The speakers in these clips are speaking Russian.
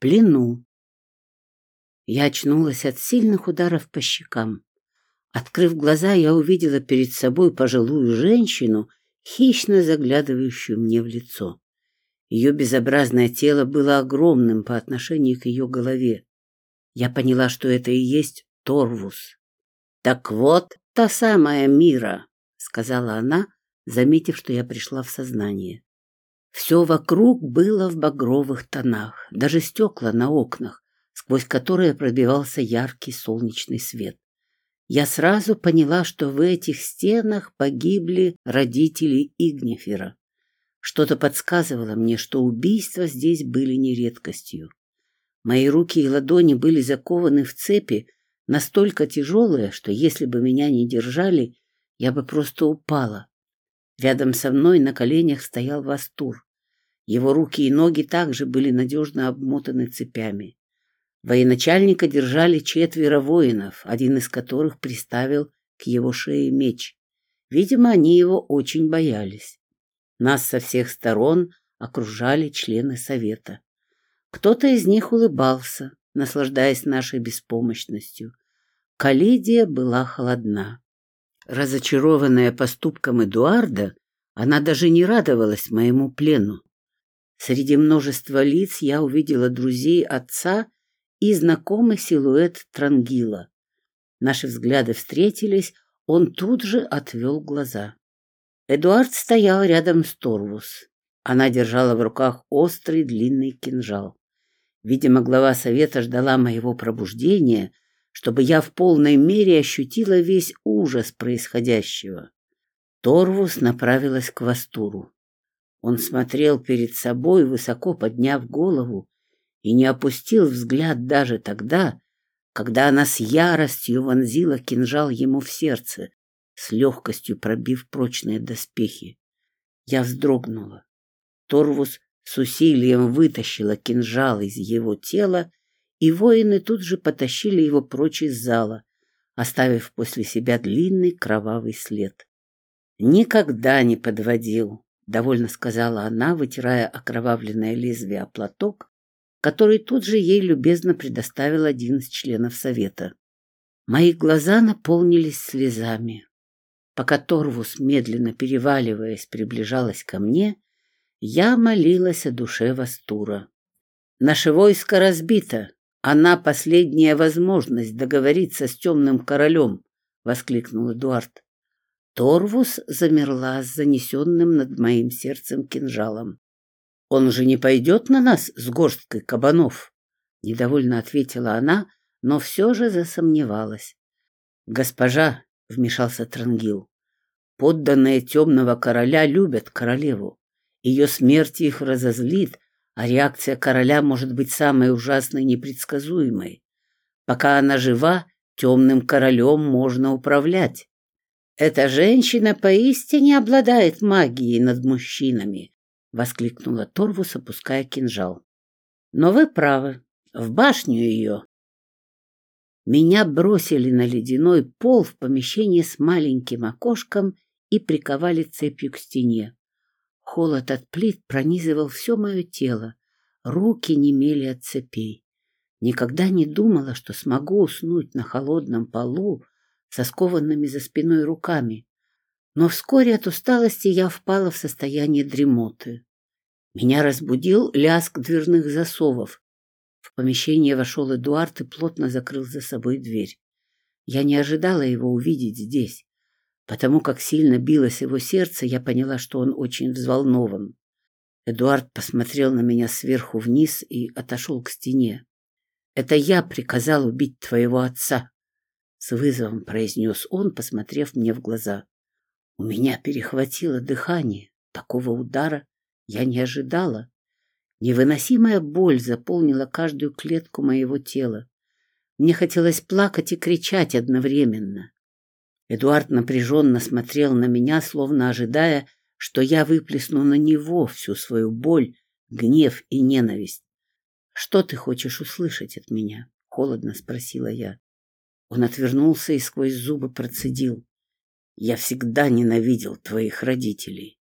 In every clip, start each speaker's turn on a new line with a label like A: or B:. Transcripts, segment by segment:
A: плену. Я очнулась от сильных ударов по щекам. Открыв глаза, я увидела перед собой пожилую женщину, хищно заглядывающую мне в лицо. Ее безобразное тело было огромным по отношению к ее голове. Я поняла, что это и есть Торвус. «Так вот та самая Мира», — сказала она, заметив, что я пришла в сознание. Все вокруг было в багровых тонах, даже стекла на окнах, сквозь которые пробивался яркий солнечный свет. Я сразу поняла, что в этих стенах погибли родители Игнифера. Что-то подсказывало мне, что убийства здесь были не редкостью. Мои руки и ладони были закованы в цепи, настолько тяжелые, что если бы меня не держали, я бы просто упала. Рядом со мной на коленях стоял Вастур. Его руки и ноги также были надежно обмотаны цепями. Военачальника держали четверо воинов, один из которых приставил к его шее меч. Видимо, они его очень боялись. Нас со всех сторон окружали члены совета. Кто-то из них улыбался, наслаждаясь нашей беспомощностью. Калидия была холодна. Разочарованная поступком Эдуарда, она даже не радовалась моему плену. Среди множества лиц я увидела друзей отца и знакомый силуэт Трангила. Наши взгляды встретились, он тут же отвел глаза. Эдуард стоял рядом с Торвус. Она держала в руках острый длинный кинжал. Видимо, глава совета ждала моего пробуждения, чтобы я в полной мере ощутила весь ужас происходящего. Торвус направилась к Вастуру. Он смотрел перед собой, высоко подняв голову, и не опустил взгляд даже тогда, когда она с яростью вонзила кинжал ему в сердце, с легкостью пробив прочные доспехи. Я вздрогнула. Торвус с усилием вытащила кинжал из его тела и воины тут же потащили его прочь из зала, оставив после себя длинный кровавый след. «Никогда не подводил», — довольно сказала она, вытирая окровавленное лезвие о платок, который тут же ей любезно предоставил один из членов совета. Мои глаза наполнились слезами. Пока Торвус, медленно переваливаясь, приближалась ко мне, я молилась о душе Вастура. «Наше войско разбито, она последняя возможность договориться с темным королем, воскликнул Эдуард. Торвус замерла с занесенным над моим сердцем кинжалом. Он же не пойдет на нас с горсткой кабанов, недовольно ответила она, но все же засомневалась. Госпожа, вмешался Трангил, подданные темного короля любят королеву. Ее смерть их разозлит, а реакция короля может быть самой ужасной и непредсказуемой. Пока она жива, темным королем можно управлять. Эта женщина поистине обладает магией над мужчинами, воскликнула Торвус, опуская кинжал. Но вы правы, в башню ее. Меня бросили на ледяной пол в помещении с маленьким окошком и приковали цепью к стене. Холод от плит пронизывал все мое тело. Руки немели от цепей. Никогда не думала, что смогу уснуть на холодном полу со скованными за спиной руками. Но вскоре от усталости я впала в состояние дремоты. Меня разбудил лязг дверных засовов. В помещение вошел Эдуард и плотно закрыл за собой дверь. Я не ожидала его увидеть здесь. Потому как сильно билось его сердце, я поняла, что он очень взволнован. Эдуард посмотрел на меня сверху вниз и отошел к стене. «Это я приказал убить твоего отца», — с вызовом произнес он, посмотрев мне в глаза. У меня перехватило дыхание. Такого удара я не ожидала. Невыносимая боль заполнила каждую клетку моего тела. Мне хотелось плакать и кричать одновременно. Эдуард напряженно смотрел на меня, словно ожидая, что я выплесну на него всю свою боль, гнев и ненависть. «Что ты хочешь услышать от меня?» — холодно спросила я. Он отвернулся и сквозь зубы процедил. «Я всегда ненавидел твоих родителей.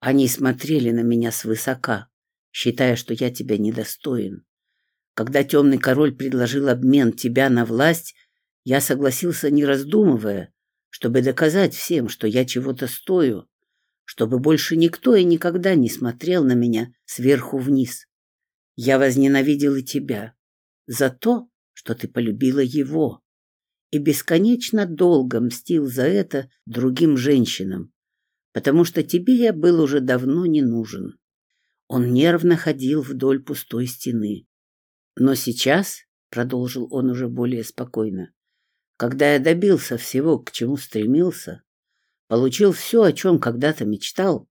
A: Они смотрели на меня свысока, считая, что я тебя недостоин. Когда темный король предложил обмен тебя на власть, я согласился, не раздумывая, чтобы доказать всем, что я чего-то стою, чтобы больше никто и никогда не смотрел на меня сверху вниз. Я возненавидел и тебя за то, что ты полюбила его, и бесконечно долго мстил за это другим женщинам, потому что тебе я был уже давно не нужен. Он нервно ходил вдоль пустой стены. Но сейчас, — продолжил он уже более спокойно, — когда я добился всего, к чему стремился, получил все, о чем когда-то мечтал,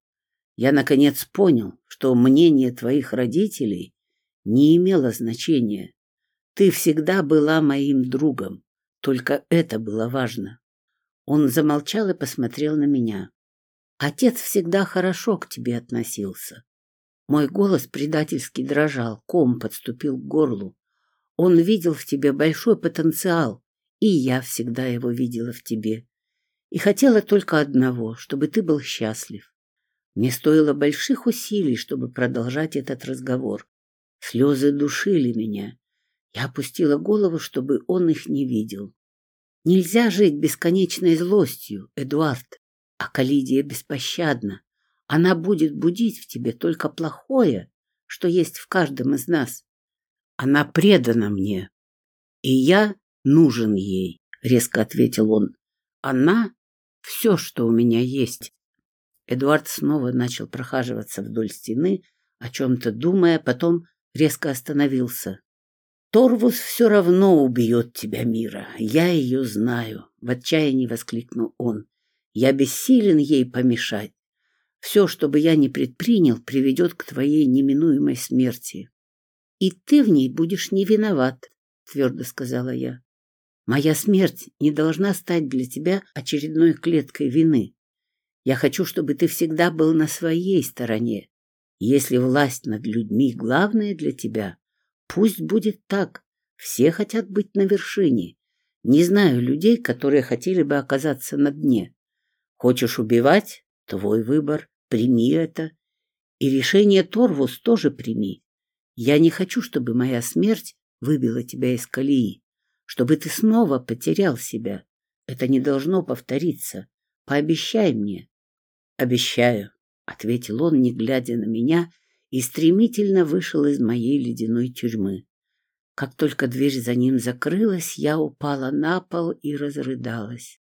A: я, наконец, понял, что мнение твоих родителей не имело значения. Ты всегда была моим другом, только это было важно. Он замолчал и посмотрел на меня. Отец всегда хорошо к тебе относился. Мой голос предательски дрожал, ком подступил к горлу. Он видел в тебе большой потенциал, и я всегда его видела в тебе. И хотела только одного, чтобы ты был счастлив. Мне стоило больших усилий, чтобы продолжать этот разговор. Слезы душили меня. Я опустила голову, чтобы он их не видел. Нельзя жить бесконечной злостью, Эдуард. А Калидия беспощадна. Она будет будить в тебе только плохое, что есть в каждом из нас. Она предана мне, и я нужен ей, — резко ответил он. Она — все, что у меня есть. Эдуард снова начал прохаживаться вдоль стены, о чем-то думая, потом резко остановился. «Торвус все равно убьет тебя, Мира. Я ее знаю», — в отчаянии воскликнул он. «Я бессилен ей помешать. Все, что бы я ни предпринял, приведет к твоей неминуемой смерти. И ты в ней будешь не виноват, твердо сказала я. Моя смерть не должна стать для тебя очередной клеткой вины. Я хочу, чтобы ты всегда был на своей стороне. Если власть над людьми главное для тебя, пусть будет так. Все хотят быть на вершине. Не знаю людей, которые хотели бы оказаться на дне. Хочешь убивать? Твой выбор. Прими это. И решение Торвус тоже прими. Я не хочу, чтобы моя смерть выбила тебя из колеи, чтобы ты снова потерял себя. Это не должно повториться. Пообещай мне. Обещаю, — ответил он, не глядя на меня, и стремительно вышел из моей ледяной тюрьмы. Как только дверь за ним закрылась, я упала на пол и разрыдалась.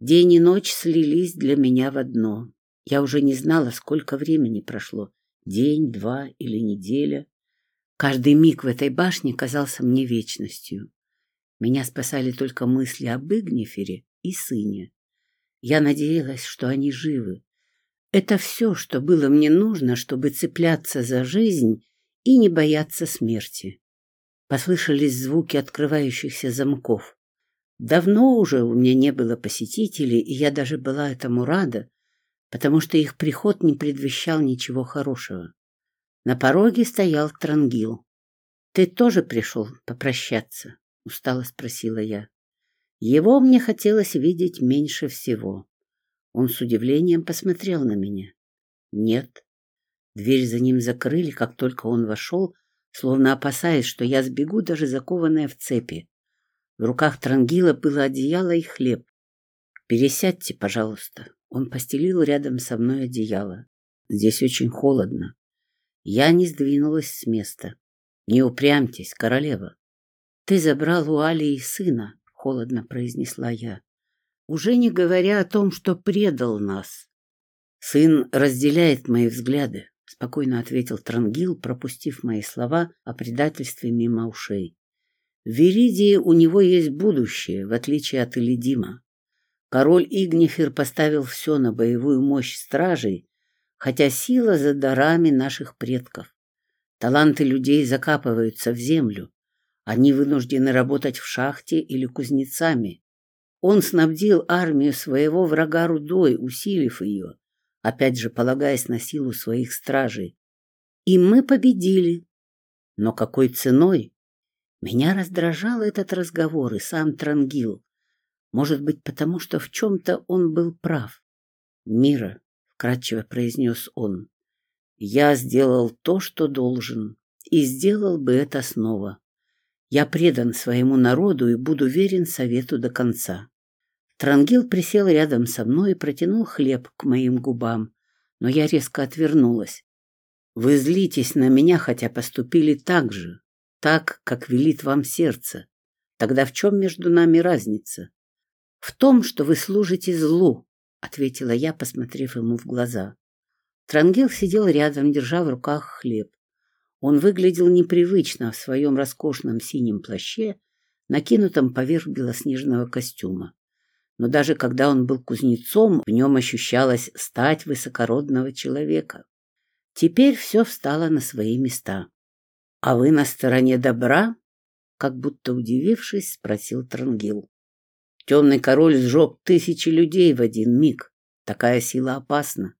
A: День и ночь слились для меня в одно. Я уже не знала, сколько времени прошло. День, два или неделя. Каждый миг в этой башне казался мне вечностью. Меня спасали только мысли об Игнифере и сыне. Я надеялась, что они живы. Это все, что было мне нужно, чтобы цепляться за жизнь и не бояться смерти. Послышались звуки открывающихся замков. Давно уже у меня не было посетителей, и я даже была этому рада, потому что их приход не предвещал ничего хорошего. На пороге стоял Трангил. — Ты тоже пришел попрощаться? — устало спросила я. Его мне хотелось видеть меньше всего. Он с удивлением посмотрел на меня. — Нет. Дверь за ним закрыли, как только он вошел, словно опасаясь, что я сбегу, даже закованная в цепи. В руках Трангила было одеяло и хлеб. «Пересядьте, пожалуйста», он постелил рядом со мной одеяло. Здесь очень холодно. Я не сдвинулась с места. Не упрямьтесь, королева. Ты забрал у Алии сына, холодно произнесла я. Уже не говоря о том, что предал нас. Сын разделяет мои взгляды, спокойно ответил Трангил, пропустив мои слова о предательстве мимо ушей. В Веридии у него есть будущее, в отличие от Элидима. Король Игнифер поставил все на боевую мощь стражей, хотя сила за дарами наших предков. Таланты людей закапываются в землю. Они вынуждены работать в шахте или кузнецами. Он снабдил армию своего врага рудой, усилив ее, опять же полагаясь на силу своих стражей. И мы победили. Но какой ценой? Меня раздражал этот разговор и сам Трангил. Может быть, потому что в чем-то он был прав. «Мира», — вкратчиво произнес он, — «я сделал то, что должен, и сделал бы это снова. Я предан своему народу и буду верен совету до конца. Трангил присел рядом со мной и протянул хлеб к моим губам, но я резко отвернулась. Вы злитесь на меня, хотя поступили так же, так, как велит вам сердце. Тогда в чем между нами разница? В том, что вы служите злу, ответила я, посмотрев ему в глаза. Трангил сидел рядом, держа в руках хлеб. Он выглядел непривычно в своем роскошном синем плаще, накинутом поверх белоснежного костюма. Но даже когда он был кузнецом, в нем ощущалась стать высокородного человека. Теперь все встало на свои места. — А вы на стороне добра? — как будто удивившись, спросил Трангил. Темный король сжег тысячи людей в один миг. Такая сила опасна.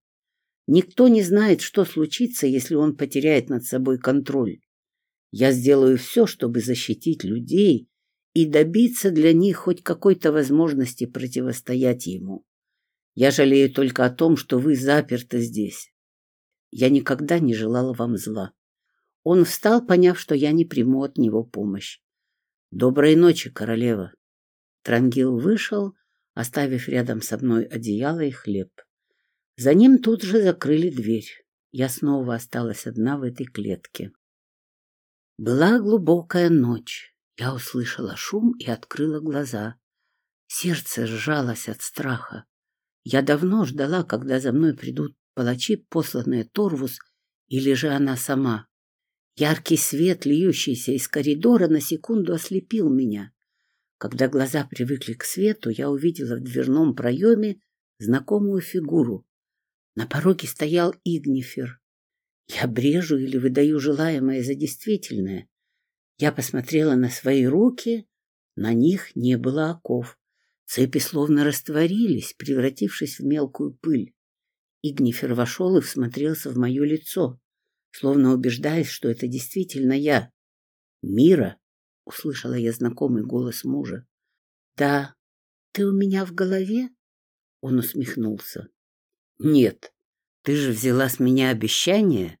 A: Никто не знает, что случится, если он потеряет над собой контроль. Я сделаю все, чтобы защитить людей и добиться для них хоть какой-то возможности противостоять ему. Я жалею только о том, что вы заперты здесь. Я никогда не желала вам зла. Он встал, поняв, что я не приму от него помощь. Доброй ночи, королева. Трангил вышел, оставив рядом со мной одеяло и хлеб. За ним тут же закрыли дверь. Я снова осталась одна в этой клетке. Была глубокая ночь. Я услышала шум и открыла глаза. Сердце сжалось от страха. Я давно ждала, когда за мной придут палачи, посланные Торвус, или же она сама. Яркий свет, льющийся из коридора, на секунду ослепил меня. Когда глаза привыкли к свету, я увидела в дверном проеме знакомую фигуру. На пороге стоял Игнифер. Я брежу или выдаю желаемое за действительное. Я посмотрела на свои руки, на них не было оков. Цепи словно растворились, превратившись в мелкую пыль. Игнифер вошел и всмотрелся в мое лицо, словно убеждаясь, что это действительно я. «Мира!» — услышала я знакомый голос мужа. «Да, ты у меня в голове?» Он усмехнулся. «Нет, ты же взяла с меня обещание».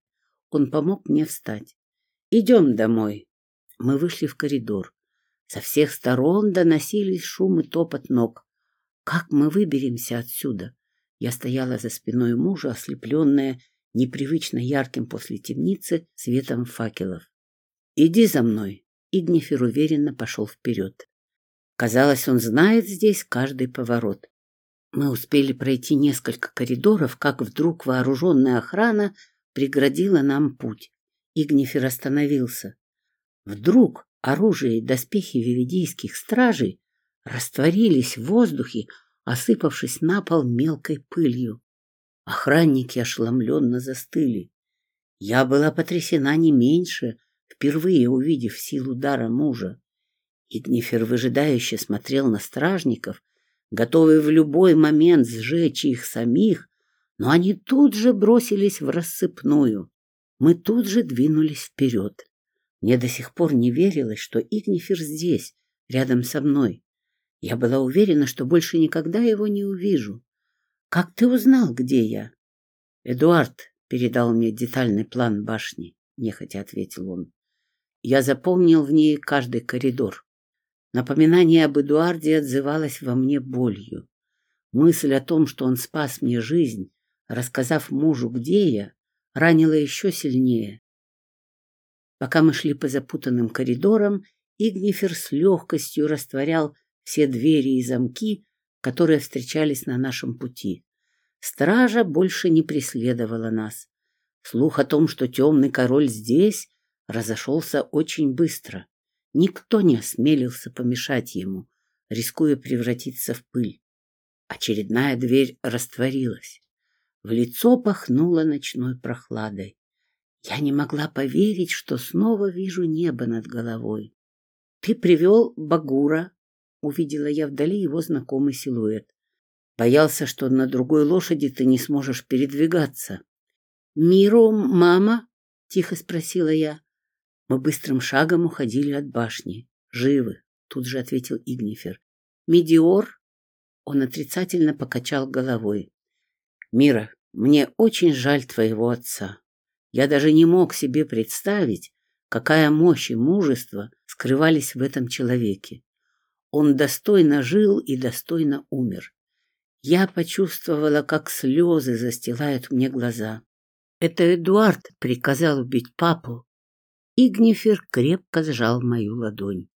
A: Он помог мне встать. «Идем домой». Мы вышли в коридор. Со всех сторон доносились шум и топот ног. «Как мы выберемся отсюда?» Я стояла за спиной мужа, ослепленная непривычно ярким после темницы светом факелов. «Иди за мной», Игнифер уверенно пошел вперед. Казалось, он знает здесь каждый поворот. Мы успели пройти несколько коридоров, как вдруг вооруженная охрана преградила нам путь. Игнифер остановился. Вдруг оружие и доспехи вивидийских стражей растворились в воздухе, осыпавшись на пол мелкой пылью. Охранники ошеломленно застыли. Я была потрясена не меньше, впервые увидев силу дара мужа. Игнифер выжидающе смотрел на стражников, готовый в любой момент сжечь их самих, но они тут же бросились в рассыпную. Мы тут же двинулись вперед. Мне до сих пор не верилось, что Игнифер здесь, рядом со мной. Я была уверена, что больше никогда его не увижу. Как ты узнал, где я? Эдуард передал мне детальный план башни, нехотя ответил он. Я запомнил в ней каждый коридор. Напоминание об Эдуарде отзывалось во мне болью. Мысль о том, что он спас мне жизнь, рассказав мужу, где я, ранила еще сильнее. Пока мы шли по запутанным коридорам, Игнифер с легкостью растворял все двери и замки, которые встречались на нашем пути. Стража больше не преследовала нас. Слух о том, что темный король здесь, разошелся очень быстро. Никто не осмелился помешать ему, рискуя превратиться в пыль. Очередная дверь растворилась. В лицо пахнуло ночной прохладой. Я не могла поверить, что снова вижу небо над головой. «Ты привел Багура», — увидела я вдали его знакомый силуэт. «Боялся, что на другой лошади ты не сможешь передвигаться». «Миру, мама?» — тихо спросила я. Мы быстрым шагом уходили от башни. Живы, тут же ответил Игнифер. Медиор? Он отрицательно покачал головой. Мира, мне очень жаль твоего отца. Я даже не мог себе представить, какая мощь и мужество скрывались в этом человеке. Он достойно жил и достойно умер. Я почувствовала, как слезы застилают мне глаза. Это Эдуард приказал убить папу. Игнифер крепко сжал мою ладонь.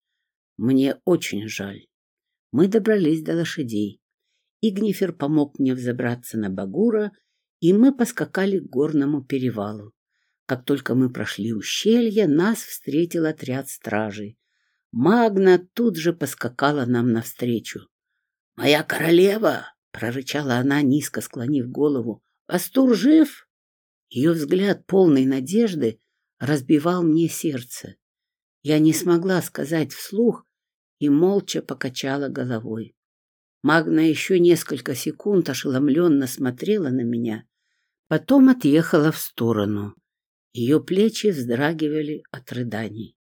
A: Мне очень жаль. Мы добрались до лошадей. Игнифер помог мне взобраться на Багура, и мы поскакали к горному перевалу. Как только мы прошли ущелье, нас встретил отряд стражей. Магна тут же поскакала нам навстречу. «Моя королева!» — прорычала она, низко склонив голову. «Астур жив?» Ее взгляд, полный надежды, разбивал мне сердце. Я не смогла сказать вслух и молча покачала головой. Магна еще несколько секунд ошеломленно смотрела на меня, потом отъехала в сторону. Ее плечи вздрагивали от рыданий.